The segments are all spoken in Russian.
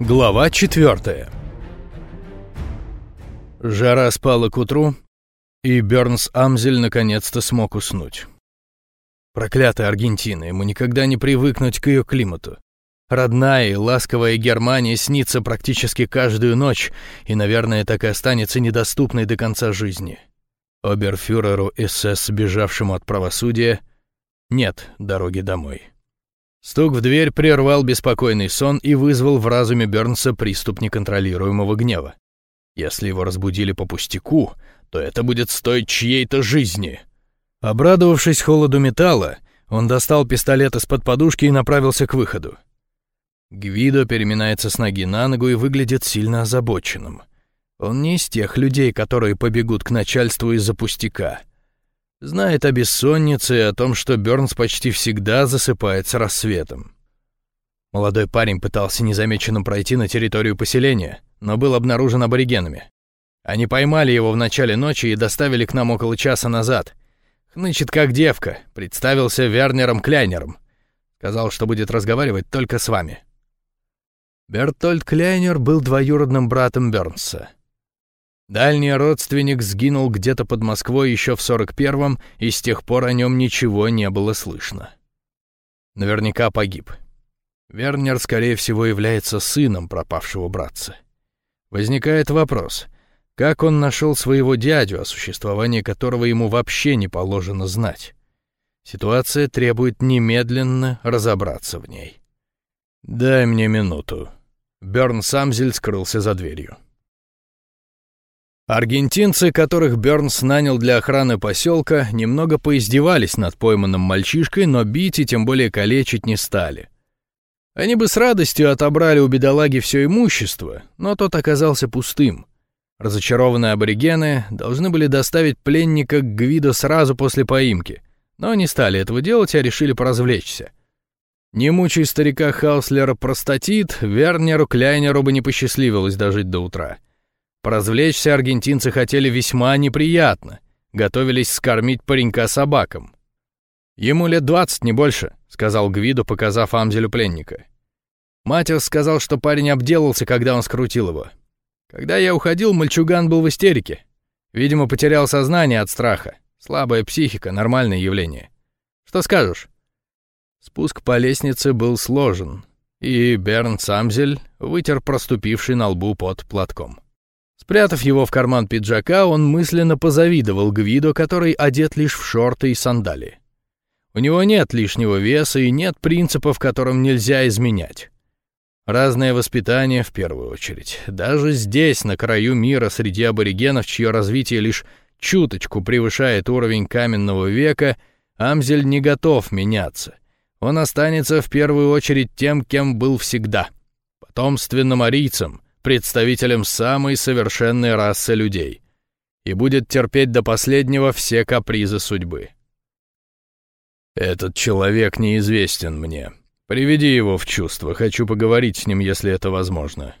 Глава четвертая. Жара спала к утру, и Бернс Амзель наконец-то смог уснуть. Проклятая Аргентина, ему никогда не привыкнуть к ее климату. Родная и ласковая Германия снится практически каждую ночь, и, наверное, так и останется недоступной до конца жизни. Оберфюреру СС, бежавшему от правосудия, нет дороги домой. Стук в дверь прервал беспокойный сон и вызвал в разуме Бернса приступ неконтролируемого гнева. Если его разбудили по пустяку, то это будет стоить чьей-то жизни. Обрадовавшись холоду металла, он достал пистолет из-под подушки и направился к выходу. Гвидо переминается с ноги на ногу и выглядит сильно озабоченным. Он не из тех людей, которые побегут к начальству из-за пустяка. Знает о бессоннице и о том, что Бёрнс почти всегда засыпает с рассветом. Молодой парень пытался незамеченным пройти на территорию поселения, но был обнаружен аборигенами. Они поймали его в начале ночи и доставили к нам около часа назад. Хнычет как девка, представился Вернером Кляйнером. Сказал, что будет разговаривать только с вами. Бертольд Кляйнер был двоюродным братом Бёрнса. Дальний родственник сгинул где-то под Москвой еще в 41-м, и с тех пор о нем ничего не было слышно. Наверняка погиб. Вернер, скорее всего, является сыном пропавшего братца. Возникает вопрос, как он нашел своего дядю, о существовании которого ему вообще не положено знать? Ситуация требует немедленно разобраться в ней. «Дай мне минуту». Берн Самзель скрылся за дверью. Аргентинцы, которых Бёрнс нанял для охраны поселка, немного поиздевались над пойманным мальчишкой, но бить и тем более калечить не стали. Они бы с радостью отобрали у бедолаги все имущество, но тот оказался пустым. Разочарованные аборигены должны были доставить пленника к Гвидо сразу после поимки, но не стали этого делать, а решили поразвлечься. Не мучай старика Хауслера простатит, Вернеру Кляйнеру бы не посчастливилось дожить до утра. Поразвлечься аргентинцы хотели весьма неприятно, готовились скормить паренька собакам. «Ему лет двадцать, не больше», — сказал Гвиду, показав Амзелю пленника. Матер сказал, что парень обделался, когда он скрутил его. Когда я уходил, мальчуган был в истерике. Видимо, потерял сознание от страха. Слабая психика — нормальное явление. Что скажешь? Спуск по лестнице был сложен, и Берн Самзель вытер проступивший на лбу под платком. Спрятав его в карман пиджака, он мысленно позавидовал Гвидо, который одет лишь в шорты и сандалии. У него нет лишнего веса и нет принципов, которым нельзя изменять. Разное воспитание в первую очередь. Даже здесь, на краю мира, среди аборигенов, чье развитие лишь чуточку превышает уровень каменного века, Амзель не готов меняться. Он останется в первую очередь тем, кем был всегда — потомственным арийцем — представителем самой совершенной расы людей и будет терпеть до последнего все капризы судьбы. «Этот человек неизвестен мне. Приведи его в чувство, хочу поговорить с ним, если это возможно».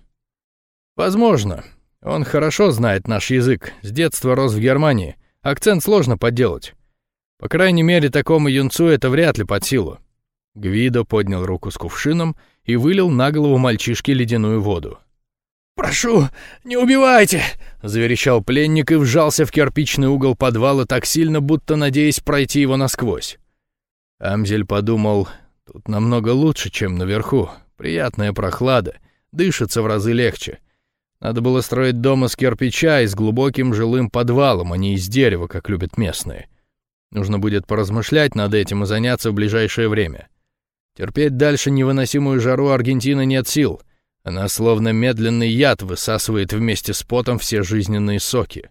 «Возможно. Он хорошо знает наш язык, с детства рос в Германии, акцент сложно подделать. По крайней мере, такому юнцу это вряд ли под силу». Гвидо поднял руку с кувшином и вылил на голову мальчишки ледяную воду. «Прошу, не убивайте!» — заверещал пленник и вжался в кирпичный угол подвала так сильно, будто надеясь пройти его насквозь. Амзель подумал, тут намного лучше, чем наверху. Приятная прохлада, дышится в разы легче. Надо было строить дом из кирпича и с глубоким жилым подвалом, а не из дерева, как любят местные. Нужно будет поразмышлять над этим и заняться в ближайшее время. Терпеть дальше невыносимую жару Аргентины нет сил — она словно медленный яд высасывает вместе с потом все жизненные соки.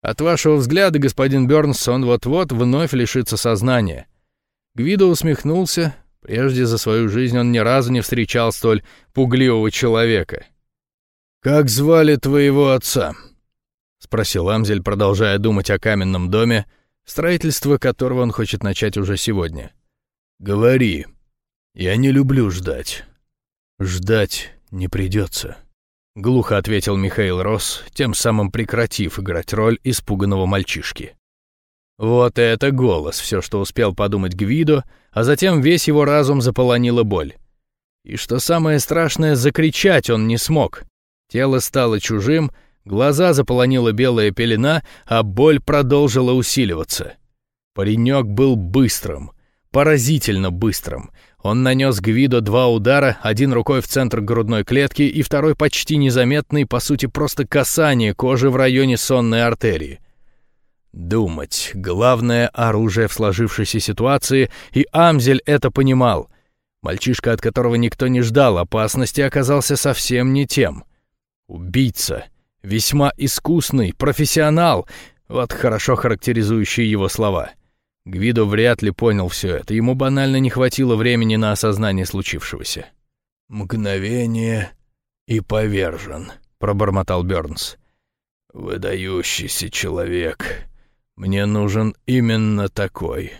От вашего взгляда, господин Бёрнс, он вот-вот вновь лишится сознания. Гвидо усмехнулся. Прежде за свою жизнь он ни разу не встречал столь пугливого человека. «Как звали твоего отца?» — спросил Амзель, продолжая думать о каменном доме, строительство которого он хочет начать уже сегодня. «Говори. Я не люблю ждать. Ждать «Не придется», — глухо ответил Михаил Росс, тем самым прекратив играть роль испуганного мальчишки. Вот это голос, все, что успел подумать Гвидо, а затем весь его разум заполонила боль. И что самое страшное, закричать он не смог. Тело стало чужим, глаза заполонила белая пелена, а боль продолжила усиливаться. Паренек был быстрым, поразительно быстрым. Он нанес Гвидо два удара, один рукой в центр грудной клетки и второй почти незаметный, по сути, просто касание кожи в районе сонной артерии. Думать — главное оружие в сложившейся ситуации, и Амзель это понимал. Мальчишка, от которого никто не ждал опасности, оказался совсем не тем. Убийца. Весьма искусный, профессионал. Вот хорошо характеризующие его слова. Гвидо вряд ли понял все это. Ему банально не хватило времени на осознание случившегося. «Мгновение и повержен», — пробормотал Бёрнс. «Выдающийся человек. Мне нужен именно такой».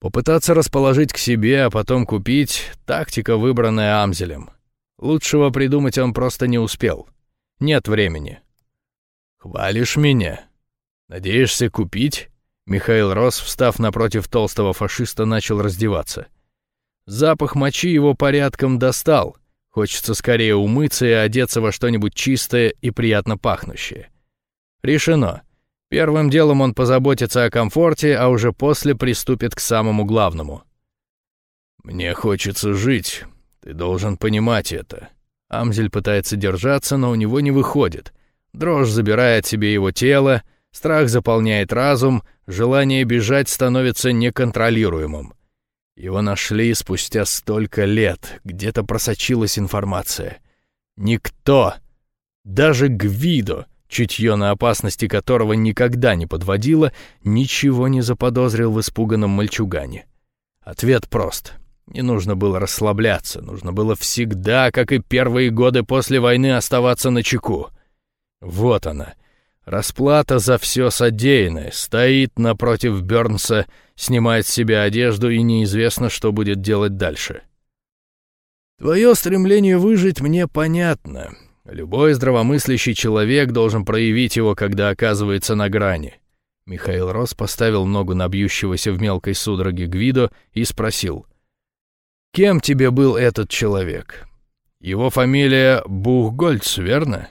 Попытаться расположить к себе, а потом купить — тактика, выбранная Амзелем. Лучшего придумать он просто не успел. Нет времени. «Хвалишь меня? Надеешься купить?» Михаил Рос, встав напротив толстого фашиста, начал раздеваться. Запах мочи его порядком достал. Хочется скорее умыться и одеться во что-нибудь чистое и приятно пахнущее. Решено. Первым делом он позаботится о комфорте, а уже после приступит к самому главному. «Мне хочется жить. Ты должен понимать это». Амзель пытается держаться, но у него не выходит. Дрожь забирает себе его тело, страх заполняет разум, Желание бежать становится неконтролируемым. Его нашли спустя столько лет, где-то просочилась информация. Никто, даже Гвидо, чутье на опасности которого никогда не подводило, ничего не заподозрил в испуганном мальчугане. Ответ прост. Не нужно было расслабляться, нужно было всегда, как и первые годы после войны, оставаться на чеку. Вот она, Расплата за все содеянное. Стоит напротив Бернса, снимает с себя одежду и неизвестно, что будет делать дальше. Твое стремление выжить мне понятно. Любой здравомыслящий человек должен проявить его, когда оказывается на грани. Михаил Рос поставил ногу на бьющегося в мелкой судороге Гвидо и спросил. «Кем тебе был этот человек? Его фамилия Бухгольц, верно?»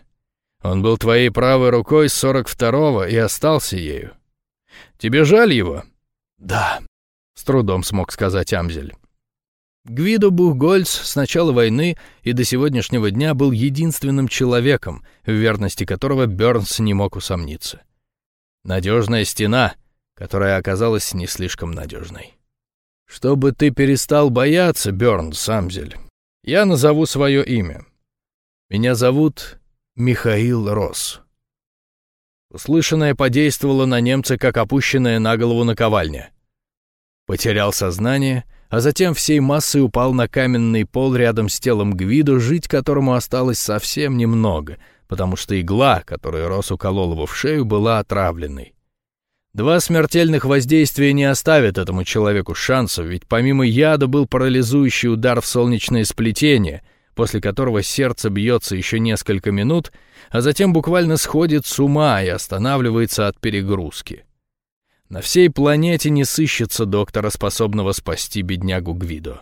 Он был твоей правой рукой с 42-го и остался ею. Тебе жаль его?» «Да», — с трудом смог сказать Амзель. Гвидо Бухгольц с начала войны и до сегодняшнего дня был единственным человеком, в верности которого Бёрнс не мог усомниться. Надежная стена, которая оказалась не слишком надежной. «Чтобы ты перестал бояться, Бёрнс, Амзель, я назову свое имя. Меня зовут Михаил Рос. Услышанное подействовало на немца, как опущенная на голову наковальня. Потерял сознание, а затем всей массой упал на каменный пол рядом с телом Гвидо, жить которому осталось совсем немного, потому что игла, которую Рос уколол его в шею, была отравленной. Два смертельных воздействия не оставят этому человеку шансов, ведь помимо яда был парализующий удар в солнечное сплетение — после которого сердце бьется еще несколько минут, а затем буквально сходит с ума и останавливается от перегрузки. На всей планете не сыщется доктора, способного спасти беднягу Гвидо.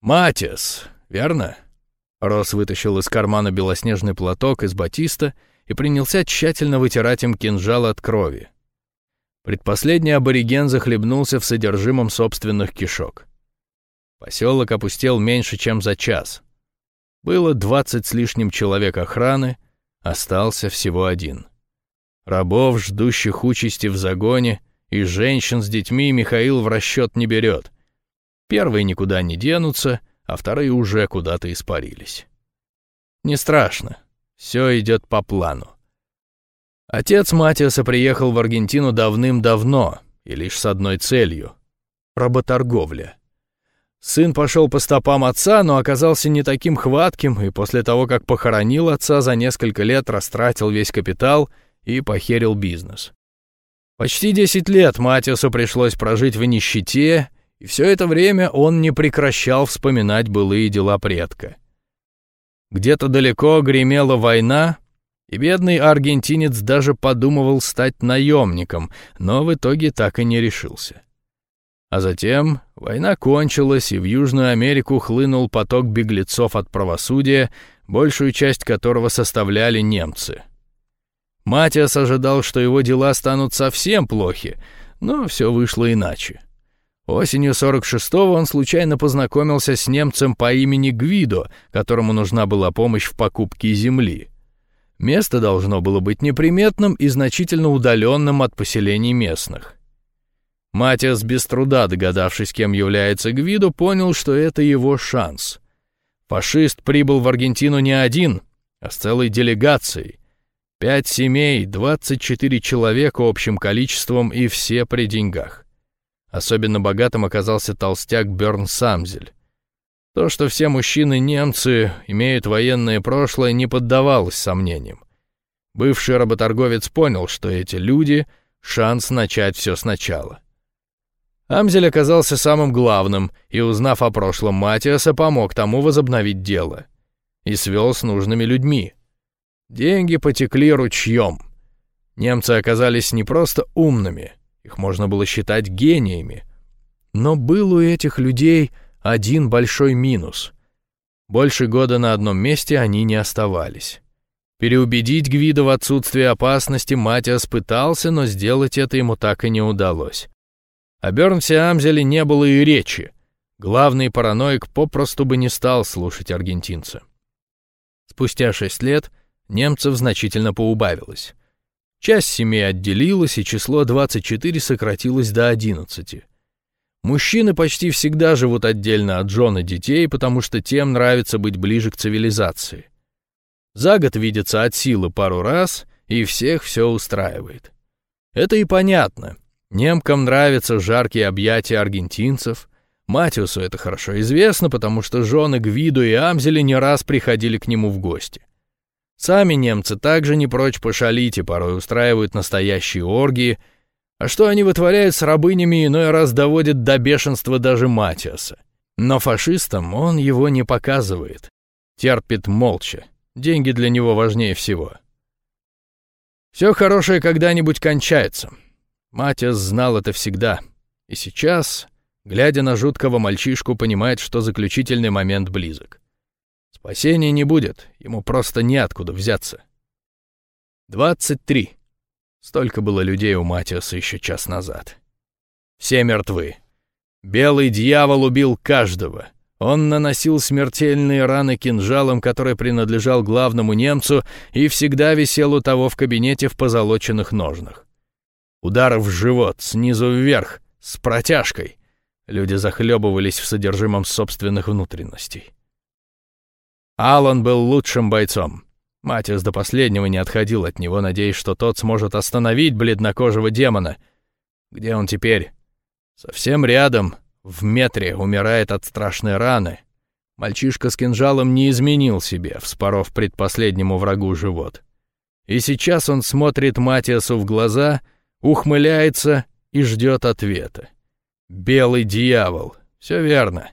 «Матиас, верно?» Рос вытащил из кармана белоснежный платок из батиста и принялся тщательно вытирать им кинжал от крови. Предпоследний абориген захлебнулся в содержимом собственных кишок. Поселок опустел меньше, чем за час. Было двадцать с лишним человек охраны, остался всего один. Рабов, ждущих участи в загоне, и женщин с детьми Михаил в расчет не берет. Первые никуда не денутся, а вторые уже куда-то испарились. Не страшно, все идет по плану. Отец Матиаса приехал в Аргентину давным-давно и лишь с одной целью — работорговля. Сын пошел по стопам отца, но оказался не таким хватким, и после того, как похоронил отца, за несколько лет растратил весь капитал и похерил бизнес. Почти 10 лет Матиасу пришлось прожить в нищете, и все это время он не прекращал вспоминать былые дела предка. Где-то далеко гремела война, и бедный аргентинец даже подумывал стать наемником, но в итоге так и не решился. А затем война кончилась, и в Южную Америку хлынул поток беглецов от правосудия, большую часть которого составляли немцы. Матиас ожидал, что его дела станут совсем плохи, но все вышло иначе. Осенью 46-го он случайно познакомился с немцем по имени Гвидо, которому нужна была помощь в покупке земли. Место должно было быть неприметным и значительно удаленным от поселений местных. Матиас, без труда догадавшись, кем является Гвидо, понял, что это его шанс. Фашист прибыл в Аргентину не один, а с целой делегацией. Пять семей, 24 человека общим количеством и все при деньгах. Особенно богатым оказался толстяк Бёрн Самзель. То, что все мужчины немцы имеют военное прошлое, не поддавалось сомнениям. Бывший работорговец понял, что эти люди — шанс начать все сначала. Амзель оказался самым главным и, узнав о прошлом Матиаса, помог тому возобновить дело. И свел с нужными людьми. Деньги потекли ручьем. Немцы оказались не просто умными — их можно было считать гениями. Но был у этих людей один большой минус. Больше года на одном месте они не оставались. Переубедить Гвида в отсутствии опасности Матиас пытался, но сделать это ему так и не удалось. О Бернсе Амзеле не было и речи. Главный параноик попросту бы не стал слушать аргентинца. Спустя шесть лет немцев значительно поубавилось. Часть семей отделилась, и число 24 сократилось до 11. Мужчины почти всегда живут отдельно от жен и детей, потому что тем нравится быть ближе к цивилизации. За год видятся от силы пару раз, и всех все устраивает. Это и понятно. Немкам нравятся жаркие объятия аргентинцев. Матиусу это хорошо известно, потому что жены Гвиду и Амзели не раз приходили к нему в гости. Сами немцы также не прочь пошалить и порой устраивают настоящие оргии, а что они вытворяют с рабынями, иной раз доводит до бешенства даже Матиаса. Но фашистам он его не показывает. Терпит молча. Деньги для него важнее всего. Все хорошее когда-нибудь кончается. Матиас знал это всегда. И сейчас, глядя на жуткого мальчишку, понимает, что заключительный момент близок. Спасения не будет, ему просто неоткуда взяться. 23. Столько было людей у Матиаса еще час назад. Все мертвы. Белый дьявол убил каждого. Он наносил смертельные раны кинжалом, который принадлежал главному немцу и всегда висел у того в кабинете в позолоченных ножнах. Удар в живот, снизу вверх, с протяжкой. Люди захлебывались в содержимом собственных внутренностей. Алан был лучшим бойцом. Матиас до последнего не отходил от него, надеясь, что тот сможет остановить бледнокожего демона. Где он теперь? Совсем рядом, в метре, умирает от страшной раны. Мальчишка с кинжалом не изменил себе, вспоров предпоследнему врагу живот. И сейчас он смотрит Матиасу в глаза, ухмыляется и ждет ответа. Белый дьявол. Все верно.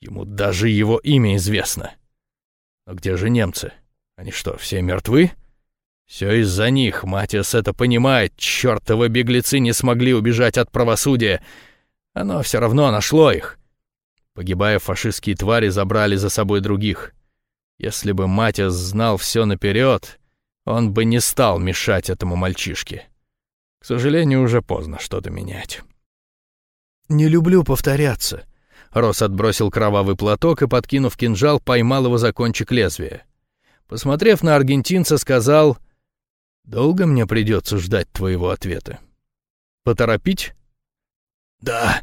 Ему даже его имя известно. А где же немцы? Они что, все мертвы? Все из-за них, Матиас это понимает. Чёртовы беглецы не смогли убежать от правосудия. Оно все равно нашло их. Погибая, фашистские твари забрали за собой других. Если бы Матиас знал все наперед, он бы не стал мешать этому мальчишке. К сожалению, уже поздно что-то менять. «Не люблю повторяться», Рос отбросил кровавый платок и, подкинув кинжал, поймал его за кончик лезвия. Посмотрев на аргентинца, сказал, «Долго мне придется ждать твоего ответа? Поторопить?» «Да,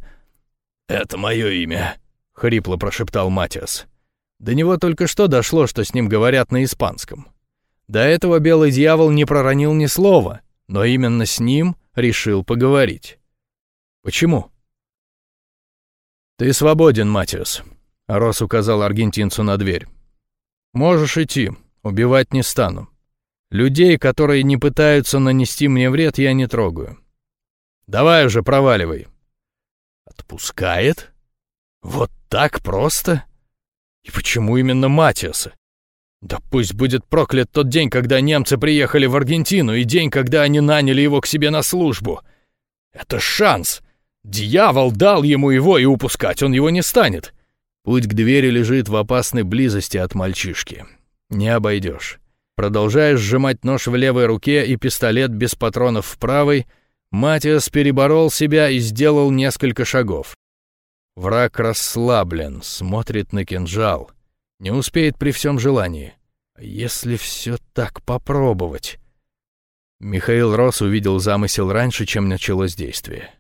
это мое имя», — хрипло прошептал Матиас. До него только что дошло, что с ним говорят на испанском. До этого белый дьявол не проронил ни слова, но именно с ним решил поговорить. «Почему?» «Ты свободен, Матиас», — Рос указал аргентинцу на дверь. «Можешь идти, убивать не стану. Людей, которые не пытаются нанести мне вред, я не трогаю. Давай уже, проваливай». «Отпускает? Вот так просто? И почему именно Матиаса? Да пусть будет проклят тот день, когда немцы приехали в Аргентину, и день, когда они наняли его к себе на службу. Это шанс!» Дьявол дал ему его, и упускать он его не станет. Путь к двери лежит в опасной близости от мальчишки. Не обойдешь. Продолжая сжимать нож в левой руке и пистолет без патронов в правой, Матиас переборол себя и сделал несколько шагов. Враг расслаблен, смотрит на кинжал. Не успеет при всем желании. Если все так попробовать... Михаил Рос увидел замысел раньше, чем началось действие.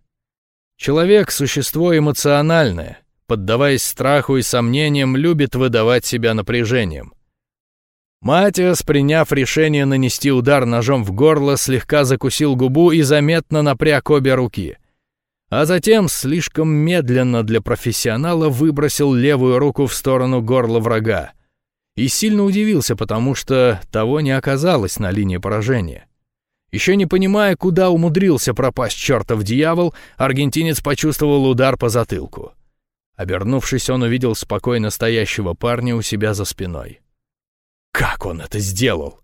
Человек — существо эмоциональное, поддаваясь страху и сомнениям, любит выдавать себя напряжением. Матиас, приняв решение нанести удар ножом в горло, слегка закусил губу и заметно напряг обе руки. А затем, слишком медленно для профессионала, выбросил левую руку в сторону горла врага. И сильно удивился, потому что того не оказалось на линии поражения. Еще не понимая, куда умудрился пропасть чертов дьявол, аргентинец почувствовал удар по затылку. Обернувшись, он увидел спокойно стоящего парня у себя за спиной. Как он это сделал?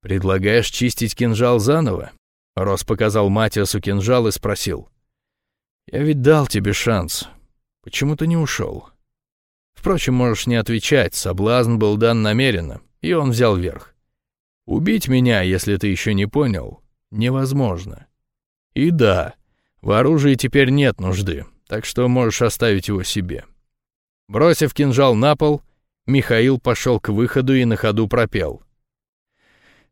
«Предлагаешь чистить кинжал заново?» Рос показал Матиасу кинжал и спросил. «Я ведь дал тебе шанс. Почему ты не ушел?» Впрочем, можешь не отвечать, соблазн был дан намеренно, и он взял верх. Убить меня, если ты еще не понял, невозможно. И да, в оружии теперь нет нужды, так что можешь оставить его себе. Бросив кинжал на пол, Михаил пошел к выходу и на ходу пропел.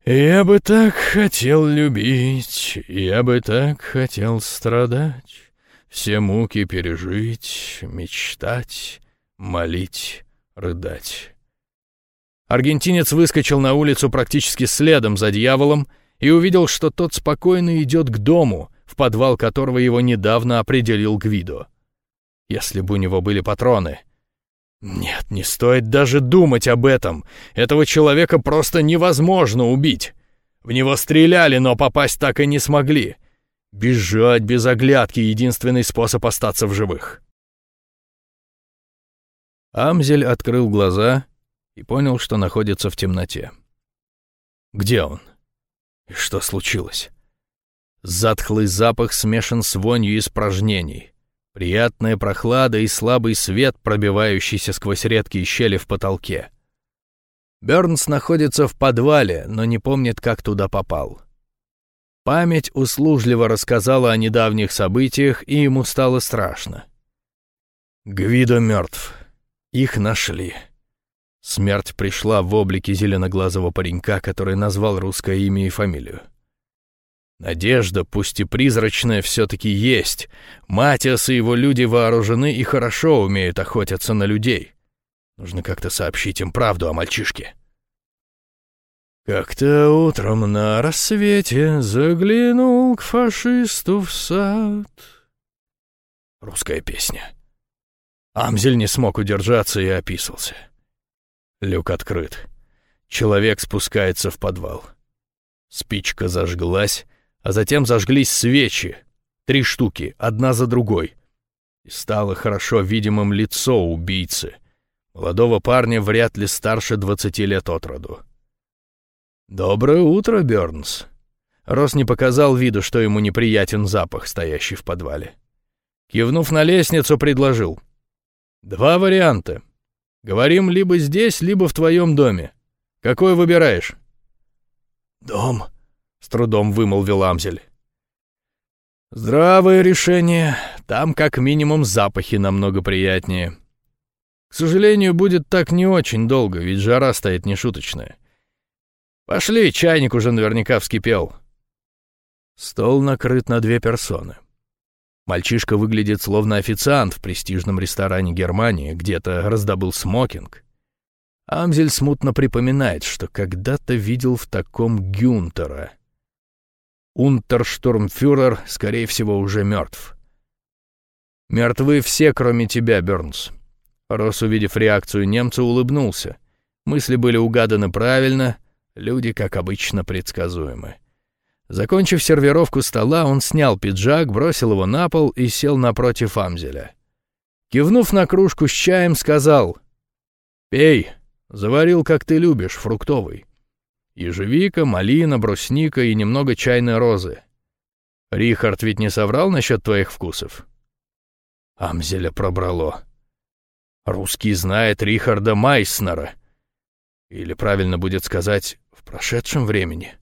«Я бы так хотел любить, я бы так хотел страдать, все муки пережить, мечтать, молить, рыдать». Аргентинец выскочил на улицу практически следом за дьяволом и увидел, что тот спокойно идет к дому, в подвал которого его недавно определил Гвидо. Если бы у него были патроны. Нет, не стоит даже думать об этом. Этого человека просто невозможно убить. В него стреляли, но попасть так и не смогли. Бежать без оглядки — единственный способ остаться в живых. Амзель открыл глаза и понял, что находится в темноте. Где он? И что случилось? Затхлый запах смешан с вонью испражнений. Приятная прохлада и слабый свет, пробивающийся сквозь редкие щели в потолке. Бёрнс находится в подвале, но не помнит, как туда попал. Память услужливо рассказала о недавних событиях, и ему стало страшно. Гвидо мертв. Их нашли. Смерть пришла в облике зеленоглазого паренька, который назвал русское имя и фамилию. Надежда, пусть и призрачная, все-таки есть. Матиас и его люди вооружены и хорошо умеют охотиться на людей. Нужно как-то сообщить им правду о мальчишке. Как-то утром на рассвете заглянул к фашисту в сад. Русская песня. Амзель не смог удержаться и описался. Люк открыт. Человек спускается в подвал. Спичка зажглась, а затем зажглись свечи. Три штуки, одна за другой. И стало хорошо видимым лицо убийцы. Молодого парня вряд ли старше двадцати лет от роду. «Доброе утро, Бёрнс». Рос не показал виду, что ему неприятен запах, стоящий в подвале. Кивнув на лестницу, предложил. «Два варианта. Говорим либо здесь, либо в твоем доме. Какой выбираешь?» «Дом», — с трудом вымолвил Амзель. «Здравое решение. Там как минимум запахи намного приятнее. К сожалению, будет так не очень долго, ведь жара стоит нешуточная. Пошли, чайник уже наверняка вскипел». Стол накрыт на две персоны. Мальчишка выглядит словно официант в престижном ресторане Германии, где-то раздобыл смокинг. Амзель смутно припоминает, что когда-то видел в таком Гюнтера. Унтерштурмфюрер, скорее всего, уже мертв. «Мертвы все, кроме тебя, Бернс». Рос, увидев реакцию немца, улыбнулся. Мысли были угаданы правильно, люди, как обычно, предсказуемы. Закончив сервировку стола, он снял пиджак, бросил его на пол и сел напротив Амзеля. Кивнув на кружку с чаем, сказал «Пей, заварил, как ты любишь, фруктовый. Ежевика, малина, брусника и немного чайной розы. Рихард ведь не соврал насчет твоих вкусов? Амзеля пробрало. Русский знает Рихарда Майснера. Или правильно будет сказать, в прошедшем времени.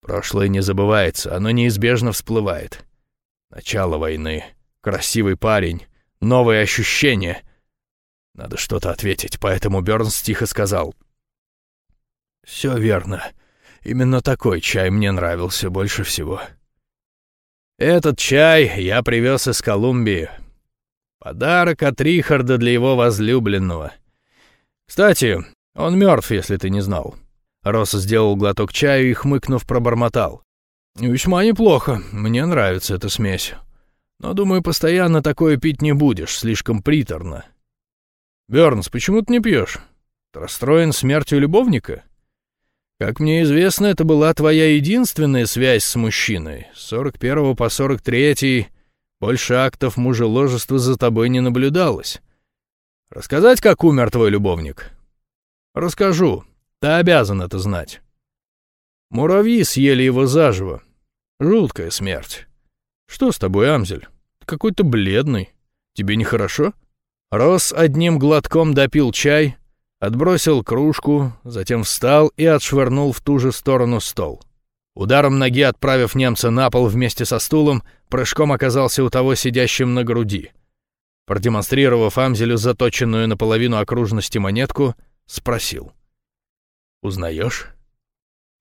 Прошлое не забывается, оно неизбежно всплывает. Начало войны, красивый парень, новые ощущения. Надо что-то ответить, поэтому Бёрнс тихо сказал. «Все верно. Именно такой чай мне нравился больше всего». «Этот чай я привез из Колумбии. Подарок от Рихарда для его возлюбленного. Кстати, он мертв, если ты не знал». Росс сделал глоток чаю и, хмыкнув, пробормотал. «Весьма неплохо. Мне нравится эта смесь. Но, думаю, постоянно такое пить не будешь, слишком приторно. Бёрнс, почему ты не пьешь? Расстроен смертью любовника?» Как мне известно, это была твоя единственная связь с мужчиной. С 41 по 43 больше актов мужеложества за тобой не наблюдалось. Рассказать, как умер твой любовник? Расскажу. Ты обязан это знать. Муравьи съели его заживо. Жуткая смерть. Что с тобой, Амзель? Ты какой-то бледный. Тебе нехорошо? Рос одним глотком допил чай, Отбросил кружку, затем встал и отшвырнул в ту же сторону стол. Ударом ноги отправив немца на пол вместе со стулом, прыжком оказался у того сидящим на груди. Продемонстрировав Амзелю заточенную наполовину окружности монетку, спросил. «Узнаешь?»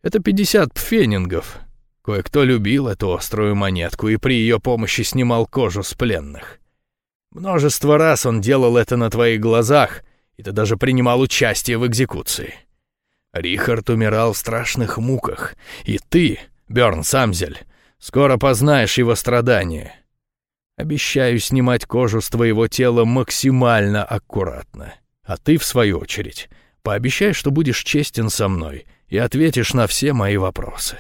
«Это пятьдесят пфенингов. Кое-кто любил эту острую монетку и при ее помощи снимал кожу с пленных. Множество раз он делал это на твоих глазах — и ты даже принимал участие в экзекуции. Рихард умирал в страшных муках, и ты, Бёрн Самзель, скоро познаешь его страдания. Обещаю снимать кожу с твоего тела максимально аккуратно. А ты, в свою очередь, пообещай, что будешь честен со мной и ответишь на все мои вопросы».